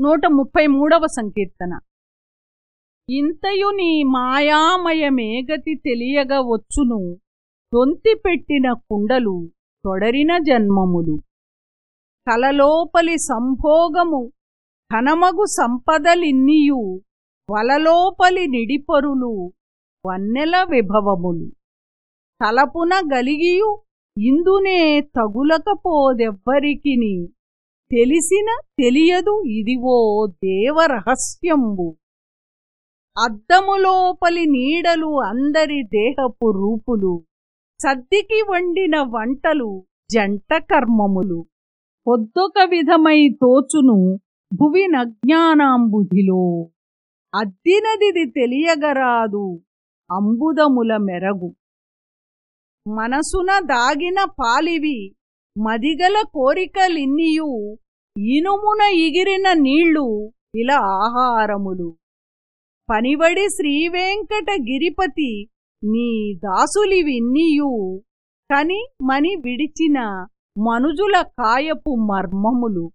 నూట ముప్పై మూడవ సంకీర్తన. ఇంతయు నీ మాయామయమేగతి తెలియగ వచ్చును దొంతిపెట్టిన కుండలు తొడరిన జన్మములు. కలలోపలి సంభోగము ఘనమగు సంపదలిన్నియు వలలోపలి నిడిపరులు వన్నెల విభవములు. తలపున గలిగియు ఇందునే తగులకపోదెవ్వరికిని తెలిసిన తెలియదు ఇదివో దేవరహస్యంబు అద్దములోపలి నీడలు అందరి దేహపు రూపులు. సద్దికి వండిన వంటలు జంట కర్మములు. పొద్దొక విధమై తోచును భువి నజ్ఞానాంబుధిలో అద్దినదిది తెలియగరాదు అంబుదముల మెరగు. మనసున దాగిన పాలివి మదిగల కోరికలిన్నియు ఇనుమున ఇగిరిన నీళ్ళు ఇలా ఆహారములు. పనివడి శ్రీవేంకటగిరిపతి నీ దాసులివిన్నియు. కని మని విడిచిన మనుజుల కాయపు మర్మములు.